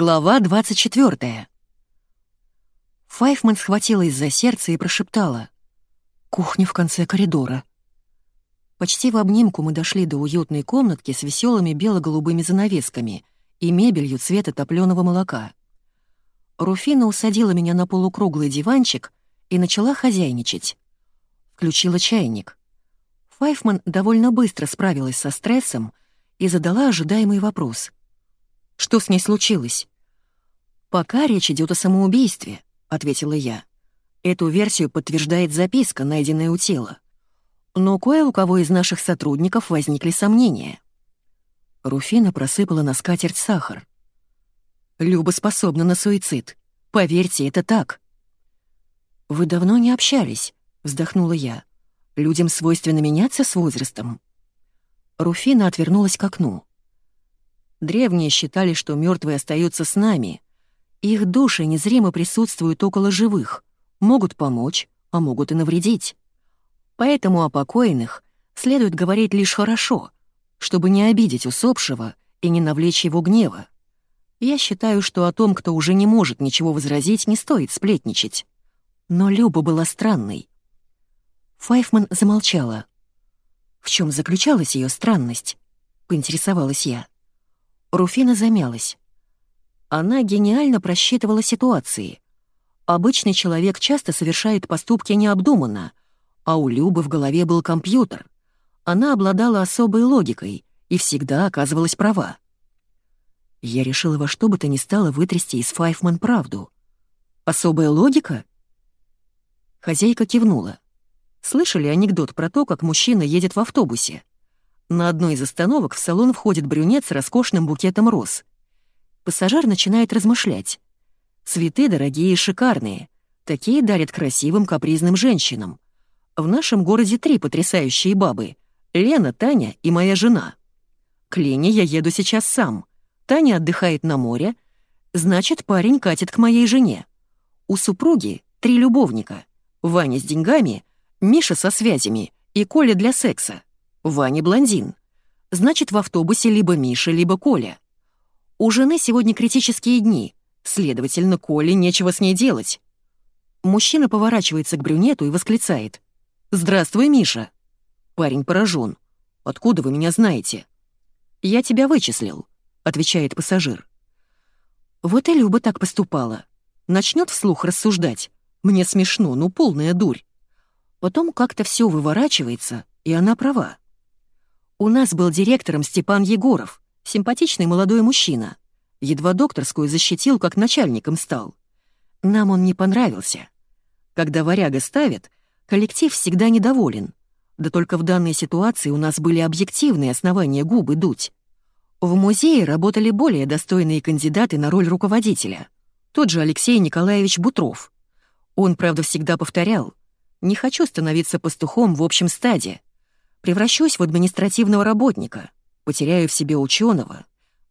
Глава 24. Файфман схватилась за сердце и прошептала. «Кухня в конце коридора». Почти в обнимку мы дошли до уютной комнатки с веселыми бело-голубыми занавесками и мебелью цвета топленого молока. Руфина усадила меня на полукруглый диванчик и начала хозяйничать. Включила чайник. Файфман довольно быстро справилась со стрессом и задала ожидаемый вопрос — что с ней случилось?» «Пока речь идет о самоубийстве», — ответила я. «Эту версию подтверждает записка, найденная у тела. Но кое у кого из наших сотрудников возникли сомнения». Руфина просыпала на скатерть сахар. «Люба способна на суицид. Поверьте, это так». «Вы давно не общались», — вздохнула я. «Людям свойственно меняться с возрастом». Руфина отвернулась к окну. Древние считали, что мертвые остаются с нами. Их души незримо присутствуют около живых, могут помочь, а могут и навредить. Поэтому о покойных следует говорить лишь хорошо, чтобы не обидеть усопшего и не навлечь его гнева. Я считаю, что о том, кто уже не может ничего возразить, не стоит сплетничать. Но Люба была странной. Файфман замолчала. В чем заключалась ее странность? Поинтересовалась я. Руфина замялась. Она гениально просчитывала ситуации. Обычный человек часто совершает поступки необдуманно, а у Любы в голове был компьютер. Она обладала особой логикой и всегда оказывалась права. Я решила во что бы то ни стало вытрясти из Файфман правду. «Особая логика?» Хозяйка кивнула. Слышали анекдот про то, как мужчина едет в автобусе? На одной из остановок в салон входит брюнет с роскошным букетом роз. Пассажир начинает размышлять. Цветы дорогие и шикарные. Такие дарят красивым капризным женщинам. В нашем городе три потрясающие бабы. Лена, Таня и моя жена. К Лене я еду сейчас сам. Таня отдыхает на море. Значит, парень катит к моей жене. У супруги три любовника. Ваня с деньгами, Миша со связями и Коля для секса. Ваня блондин. Значит, в автобусе либо Миша, либо Коля. У жены сегодня критические дни, следовательно, Коле нечего с ней делать. Мужчина поворачивается к брюнету и восклицает. «Здравствуй, Миша!» Парень поражен. «Откуда вы меня знаете?» «Я тебя вычислил», — отвечает пассажир. Вот и Люба так поступала. Начнет вслух рассуждать. Мне смешно, ну полная дурь. Потом как-то все выворачивается, и она права. У нас был директором Степан Егоров, симпатичный молодой мужчина. Едва докторскую защитил, как начальником стал. Нам он не понравился. Когда варяга ставят, коллектив всегда недоволен. Да только в данной ситуации у нас были объективные основания губы дуть. В музее работали более достойные кандидаты на роль руководителя. Тот же Алексей Николаевич Бутров. Он, правда, всегда повторял, «Не хочу становиться пастухом в общем стаде превращусь в административного работника, потеряю в себе ученого.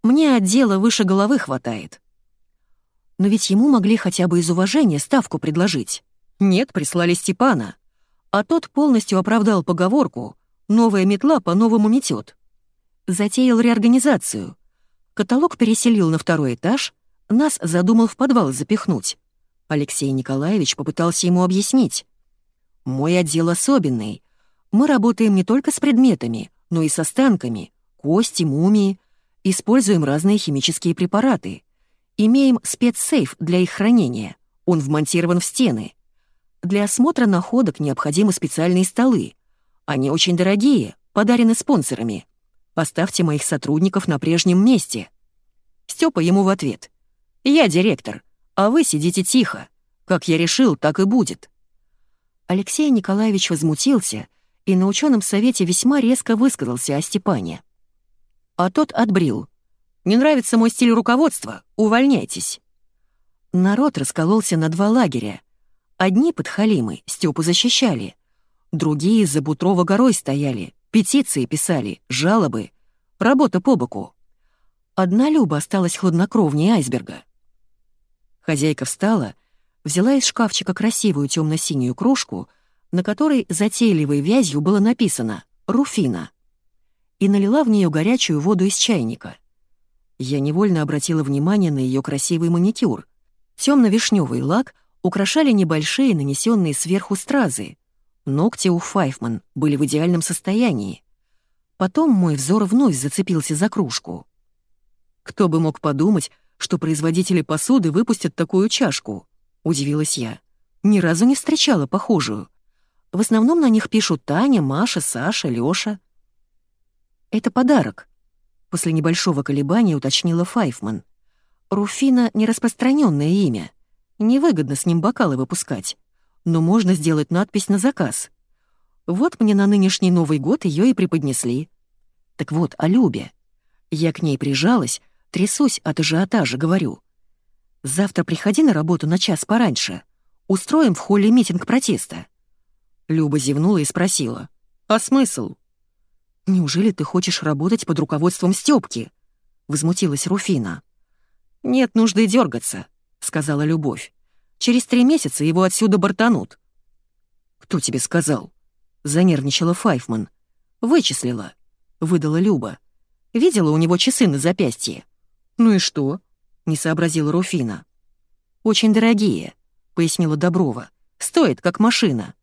Мне отдела выше головы хватает. Но ведь ему могли хотя бы из уважения ставку предложить. Нет, прислали Степана. А тот полностью оправдал поговорку «новая метла по-новому метет». Затеял реорганизацию. Каталог переселил на второй этаж, нас задумал в подвал запихнуть. Алексей Николаевич попытался ему объяснить. «Мой отдел особенный, мы работаем не только с предметами, но и с останками, кости, мумии, используем разные химические препараты. Имеем спецсейф для их хранения, он вмонтирован в стены. Для осмотра находок необходимы специальные столы. Они очень дорогие, подарены спонсорами. Поставьте моих сотрудников на прежнем месте. Степа ему в ответ. «Я директор, а вы сидите тихо. Как я решил, так и будет». Алексей Николаевич возмутился и на ученом совете весьма резко высказался о Степане. А тот отбрил. «Не нравится мой стиль руководства? Увольняйтесь». Народ раскололся на два лагеря. Одни подхалимы Степу защищали, другие за Бутрова горой стояли, петиции писали, жалобы, работа по боку. Одна Люба осталась хладнокровнее айсберга. Хозяйка встала, взяла из шкафчика красивую темно-синюю кружку на которой затейливой вязью было написано «Руфина», и налила в нее горячую воду из чайника. Я невольно обратила внимание на ее красивый маникюр. Темно-вишневый лак украшали небольшие, нанесенные сверху стразы. Ногти у Файфман были в идеальном состоянии. Потом мой взор вновь зацепился за кружку. Кто бы мог подумать, что производители посуды выпустят такую чашку? Удивилась я. Ни разу не встречала похожую. В основном на них пишут Таня, Маша, Саша, Лёша. Это подарок. После небольшого колебания уточнила Файфман. Руфина — нераспространенное имя. Невыгодно с ним бокалы выпускать. Но можно сделать надпись на заказ. Вот мне на нынешний Новый год ее и преподнесли. Так вот, о Любе. Я к ней прижалась, трясусь от ажиотажа, говорю. «Завтра приходи на работу на час пораньше. Устроим в холле митинг протеста». Люба зевнула и спросила. «А смысл?» «Неужели ты хочешь работать под руководством Стёпки?» — возмутилась Руфина. «Нет нужды дергаться», — сказала Любовь. «Через три месяца его отсюда бортанут». «Кто тебе сказал?» Занервничала Файфман. «Вычислила», — выдала Люба. «Видела у него часы на запястье». «Ну и что?» — не сообразила Руфина. «Очень дорогие», — пояснила Доброва. «Стоит, как машина.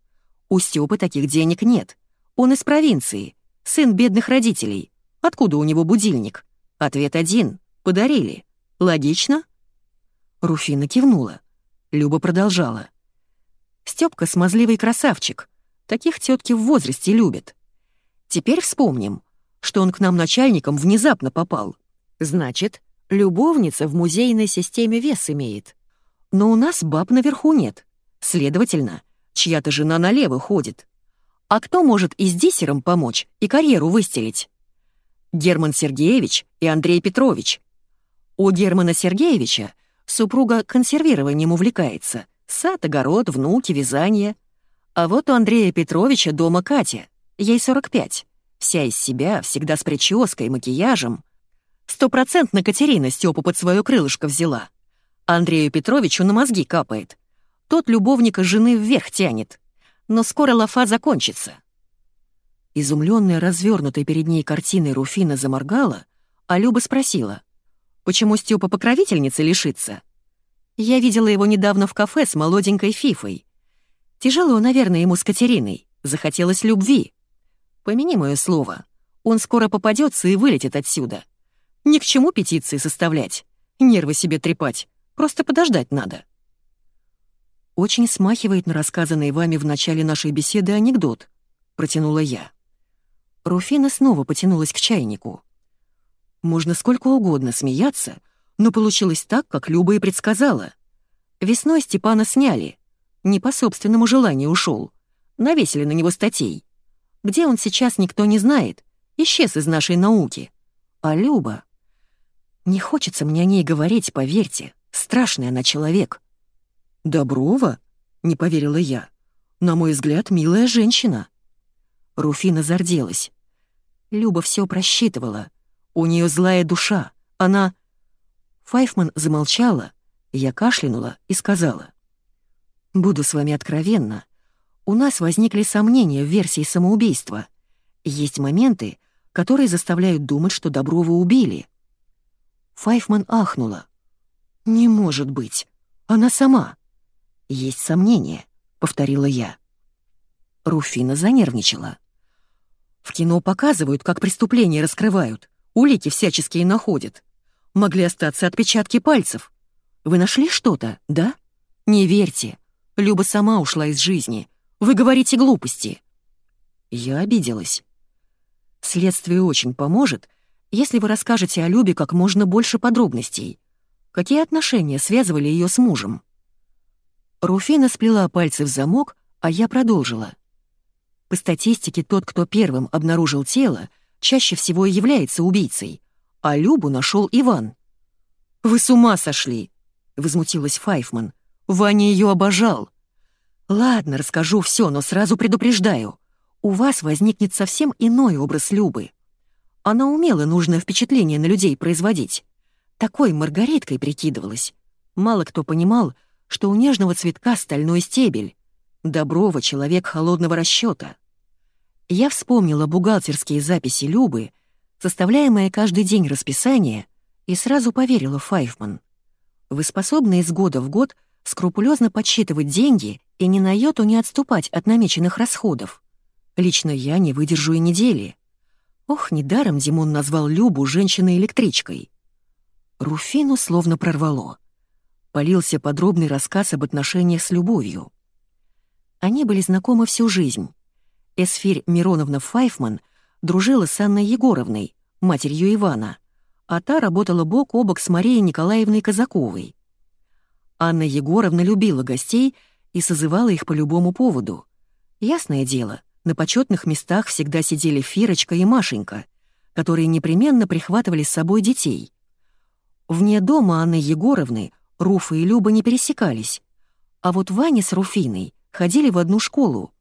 У Стёпы таких денег нет. Он из провинции, сын бедных родителей. Откуда у него будильник? Ответ один — подарили. Логично?» Руфина кивнула. Люба продолжала. «Стёпка смазливый красавчик. Таких тетки в возрасте любят. Теперь вспомним, что он к нам начальником внезапно попал. Значит, любовница в музейной системе вес имеет. Но у нас баб наверху нет. Следовательно, чья-то жена налево ходит. А кто может и с диссером помочь, и карьеру выстелить? Герман Сергеевич и Андрей Петрович. У Германа Сергеевича супруга консервированием увлекается. Сад, огород, внуки, вязание — а вот у Андрея Петровича дома Катя. Ей 45. Вся из себя, всегда с прической, макияжем. Стопроцентно Катерина Стёпу под своё крылышко взяла. Андрею Петровичу на мозги капает. Тот любовника жены вверх тянет. Но скоро лафа закончится. Изумлённая развернутой перед ней картиной Руфина заморгала, а Люба спросила, почему Стёпа покровительницы лишится? Я видела его недавно в кафе с молоденькой Фифой. Тяжело, наверное, ему с Катериной. Захотелось любви. Помяни мое слово. Он скоро попадется и вылетит отсюда. Ни к чему петиции составлять. Нервы себе трепать. Просто подождать надо. Очень смахивает на рассказанный вами в начале нашей беседы анекдот. Протянула я. Руфина снова потянулась к чайнику. Можно сколько угодно смеяться, но получилось так, как Люба и предсказала. Весной Степана сняли — не по собственному желанию ушел. Навесили на него статей. Где он сейчас, никто не знает. Исчез из нашей науки. А Люба... Не хочется мне о ней говорить, поверьте. Страшный она человек. «Доброва?» — не поверила я. «На мой взгляд, милая женщина». Руфина зарделась. Люба все просчитывала. У нее злая душа. Она... Файфман замолчала, я кашлянула и сказала. Буду с вами откровенна. У нас возникли сомнения в версии самоубийства. Есть моменты, которые заставляют думать, что Доброва убили. Файфман ахнула. «Не может быть. Она сама». «Есть сомнения», — повторила я. Руфина занервничала. «В кино показывают, как преступления раскрывают, улики всяческие находят. Могли остаться отпечатки пальцев. Вы нашли что-то, да? Не верьте. Люба сама ушла из жизни. Вы говорите глупости». Я обиделась. Следствие очень поможет, если вы расскажете о Любе как можно больше подробностей. Какие отношения связывали ее с мужем? Руфина сплела пальцы в замок, а я продолжила. По статистике, тот, кто первым обнаружил тело, чаще всего и является убийцей, а Любу нашел Иван. «Вы с ума сошли!» — возмутилась Файфман. Ваня ее обожал. Ладно, расскажу все, но сразу предупреждаю. У вас возникнет совсем иной образ Любы. Она умела нужное впечатление на людей производить. Такой Маргариткой прикидывалась. Мало кто понимал, что у нежного цветка стальной стебель. Доброва — человек холодного расчета. Я вспомнила бухгалтерские записи Любы, составляемое каждый день расписание, и сразу поверила Файфман. Вы способны из года в год скрупулезно подсчитывать деньги и ни на йоту не отступать от намеченных расходов. Лично я не выдержу и недели. Ох, недаром Димон назвал Любу женщиной-электричкой. Руфину словно прорвало. Полился подробный рассказ об отношениях с любовью. Они были знакомы всю жизнь. Эсфирь Мироновна Файфман дружила с Анной Егоровной, матерью Ивана, а та работала бок о бок с Марией Николаевной Казаковой. Анна Егоровна любила гостей и созывала их по любому поводу. Ясное дело, на почетных местах всегда сидели Фирочка и Машенька, которые непременно прихватывали с собой детей. Вне дома Анны Егоровны Руфа и Люба не пересекались, а вот Ваня с Руфиной ходили в одну школу.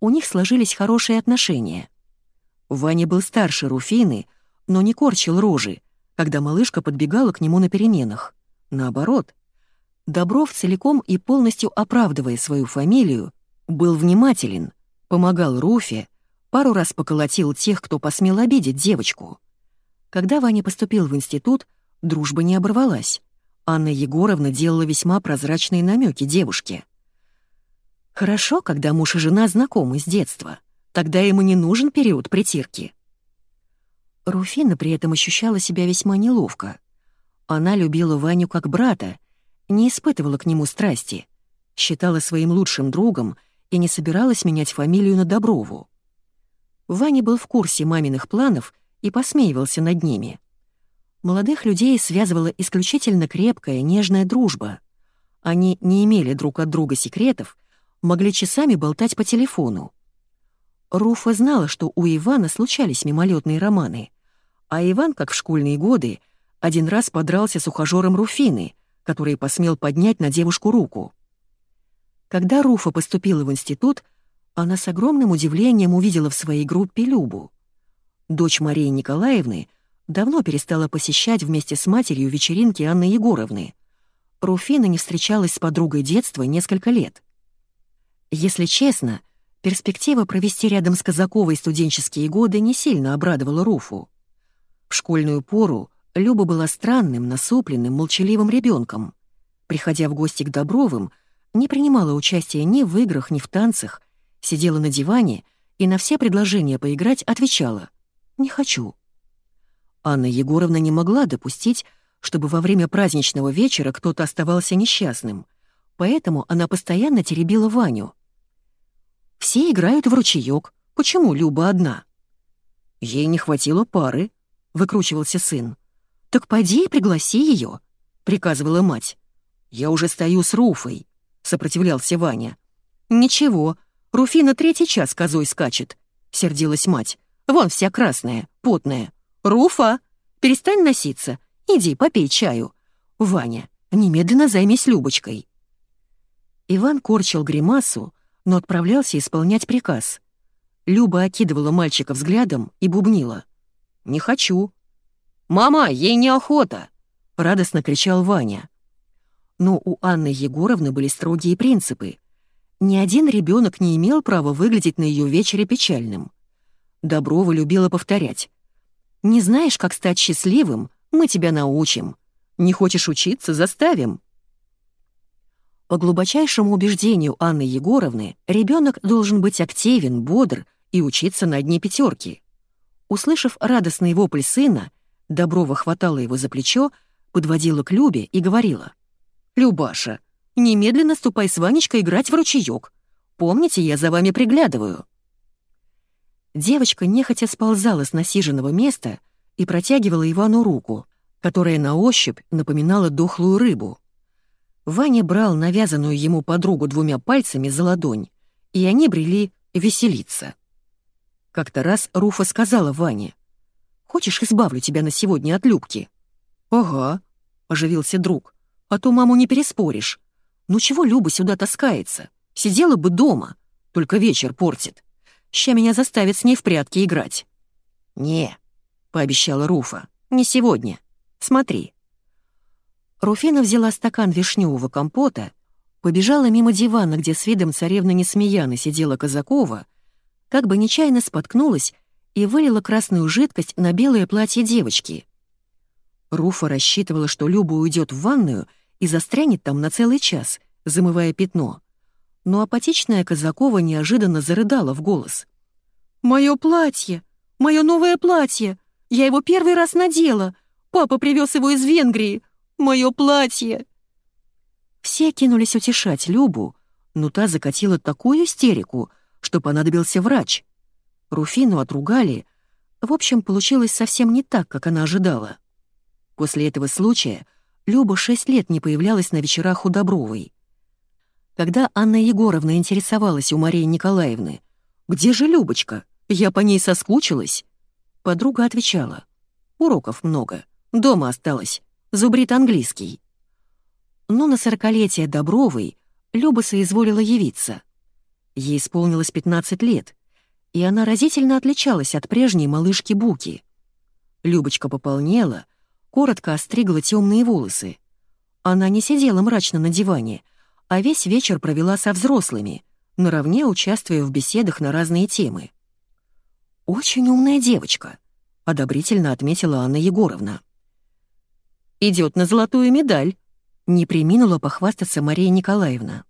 У них сложились хорошие отношения. Ваня был старше Руфины, но не корчил рожи, когда малышка подбегала к нему на переменах. Наоборот, Добров, целиком и полностью оправдывая свою фамилию, был внимателен, помогал Руфе, пару раз поколотил тех, кто посмел обидеть девочку. Когда Ваня поступил в институт, дружба не оборвалась. Анна Егоровна делала весьма прозрачные намеки девушке. Хорошо, когда муж и жена знакомы с детства. Тогда ему не нужен период притирки. Руфина при этом ощущала себя весьма неловко. Она любила Ваню как брата, не испытывала к нему страсти, считала своим лучшим другом и не собиралась менять фамилию на Доброву. Ваня был в курсе маминых планов и посмеивался над ними. Молодых людей связывала исключительно крепкая, нежная дружба. Они не имели друг от друга секретов, могли часами болтать по телефону. Руфа знала, что у Ивана случались мимолетные романы, а Иван, как в школьные годы, один раз подрался с ухажером Руфины, который посмел поднять на девушку руку. Когда Руфа поступила в институт, она с огромным удивлением увидела в своей группе Любу. Дочь Марии Николаевны давно перестала посещать вместе с матерью вечеринки Анны Егоровны. Руфина не встречалась с подругой детства несколько лет. Если честно, Перспектива провести рядом с Казаковой студенческие годы не сильно обрадовала Руфу. В школьную пору Люба была странным, насупленным, молчаливым ребенком. Приходя в гости к Добровым, не принимала участия ни в играх, ни в танцах, сидела на диване и на все предложения поиграть отвечала «не хочу». Анна Егоровна не могла допустить, чтобы во время праздничного вечера кто-то оставался несчастным, поэтому она постоянно теребила Ваню — все играют в ручеёк. Почему Люба одна?» «Ей не хватило пары», — выкручивался сын. «Так пойди и пригласи её», — приказывала мать. «Я уже стою с Руфой», — сопротивлялся Ваня. «Ничего, Руфина третий час козой скачет», — сердилась мать. «Вон вся красная, потная. Руфа, перестань носиться, иди попей чаю. Ваня, немедленно займись Любочкой». Иван корчил гримасу, но отправлялся исполнять приказ. Люба окидывала мальчика взглядом и бубнила. «Не хочу». «Мама, ей неохота!» — радостно кричал Ваня. Но у Анны Егоровны были строгие принципы. Ни один ребенок не имел права выглядеть на ее вечере печальным. Доброва любила повторять. «Не знаешь, как стать счастливым? Мы тебя научим. Не хочешь учиться? Заставим». По глубочайшему убеждению Анны Егоровны, ребенок должен быть активен, бодр и учиться на одни пятерки. Услышав радостный вопль сына, Доброва хватала его за плечо, подводила к Любе и говорила. «Любаша, немедленно ступай с Ванечкой играть в ручеёк. Помните, я за вами приглядываю». Девочка нехотя сползала с насиженного места и протягивала Ивану руку, которая на ощупь напоминала дохлую рыбу. Ваня брал навязанную ему подругу двумя пальцами за ладонь, и они брели веселиться. Как-то раз Руфа сказала Ване, «Хочешь, избавлю тебя на сегодня от Любки?» «Ага», — оживился друг, «а то маму не переспоришь. Ну чего Люба сюда таскается? Сидела бы дома, только вечер портит. Ща меня заставит с ней в прятки играть». «Не», — пообещала Руфа, — «не сегодня. Смотри». Руфина взяла стакан вишневого компота, побежала мимо дивана, где с видом царевны Несмеяны сидела Казакова, как бы нечаянно споткнулась и вылила красную жидкость на белое платье девочки. Руфа рассчитывала, что Люба уйдет в ванную и застрянет там на целый час, замывая пятно. Но апатичная Казакова неожиданно зарыдала в голос. «Моё платье! Моё новое платье! Я его первый раз надела! Папа привез его из Венгрии! Моё платье!» Все кинулись утешать Любу, но та закатила такую истерику, что понадобился врач. Руфину отругали. В общем, получилось совсем не так, как она ожидала. После этого случая Люба шесть лет не появлялась на вечерах у Добровой. Когда Анна Егоровна интересовалась у Марии Николаевны, «Где же Любочка? Я по ней соскучилась», подруга отвечала, «Уроков много, дома осталось, зубрит английский». Но на сорокалетие Добровой Люба соизволила явиться. Ей исполнилось 15 лет, и она разительно отличалась от прежней малышки Буки. Любочка пополнела, коротко остригла темные волосы. Она не сидела мрачно на диване, а весь вечер провела со взрослыми, наравне участвуя в беседах на разные темы. «Очень умная девочка», — одобрительно отметила Анна Егоровна. «Идет на золотую медаль», не приминула похвастаться Мария Николаевна.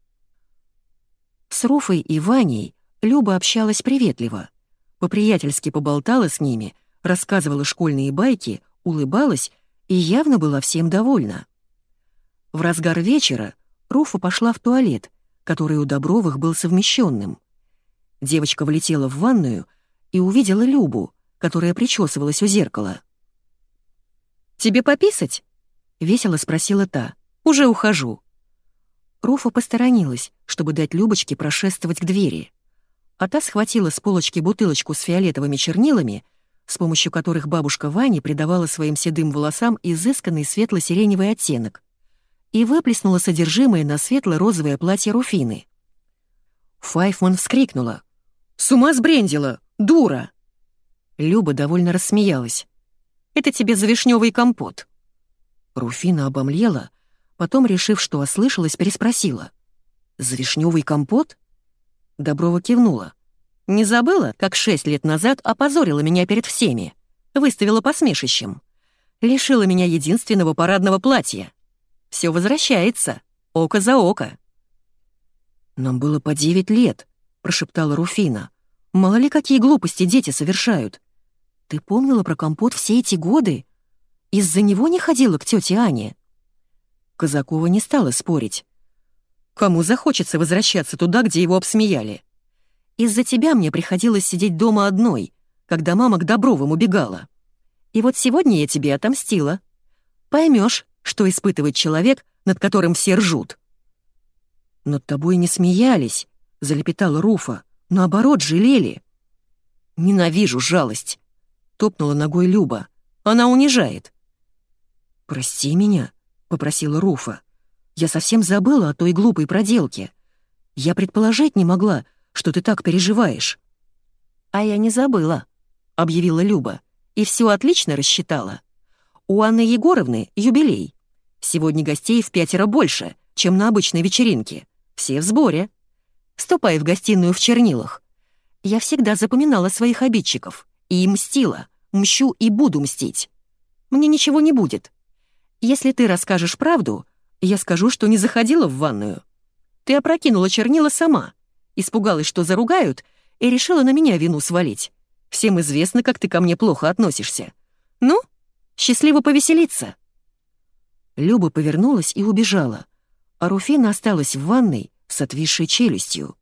С Руфой и Ваней Люба общалась приветливо. По-приятельски поболтала с ними, рассказывала школьные байки, улыбалась и явно была всем довольна. В разгар вечера Руфа пошла в туалет, который у Добровых был совмещенным. Девочка влетела в ванную и увидела Любу, которая причесывалась у зеркала. «Тебе пописать?» — весело спросила та. Уже ухожу». Руфа посторонилась, чтобы дать Любочке прошествовать к двери. А та схватила с полочки бутылочку с фиолетовыми чернилами, с помощью которых бабушка Вани придавала своим седым волосам изысканный светло-сиреневый оттенок, и выплеснула содержимое на светло-розовое платье Руфины. Файфман вскрикнула. «С ума сбрендила! Дура!» Люба довольно рассмеялась. «Это тебе за вишневый компот». Руфина обомлела, Потом, решив, что ослышалась, переспросила. «За вишневый компот?» Доброва кивнула. «Не забыла, как шесть лет назад опозорила меня перед всеми? Выставила посмешищем. Лишила меня единственного парадного платья. Все возвращается. Око за око». «Нам было по девять лет», — прошептала Руфина. «Мало ли какие глупости дети совершают. Ты помнила про компот все эти годы? Из-за него не ходила к тете Ане?» Казакова не стала спорить. «Кому захочется возвращаться туда, где его обсмеяли? Из-за тебя мне приходилось сидеть дома одной, когда мама к Добровым убегала. И вот сегодня я тебе отомстила. Поймешь, что испытывает человек, над которым все ржут». «Над тобой не смеялись», — залепетала Руфа. «Наоборот, жалели». «Ненавижу жалость», — топнула ногой Люба. «Она унижает». «Прости меня», попросила Руфа. «Я совсем забыла о той глупой проделке. Я предположить не могла, что ты так переживаешь». «А я не забыла», — объявила Люба, «и все отлично рассчитала. У Анны Егоровны юбилей. Сегодня гостей в пятеро больше, чем на обычной вечеринке. Все в сборе. Ступай в гостиную в чернилах. Я всегда запоминала своих обидчиков и мстила, мщу и буду мстить. Мне ничего не будет, если ты расскажешь правду, я скажу, что не заходила в ванную. Ты опрокинула чернила сама, испугалась, что заругают, и решила на меня вину свалить. Всем известно, как ты ко мне плохо относишься. Ну, счастливо повеселиться». Люба повернулась и убежала, а Руфина осталась в ванной с отвисшей челюстью.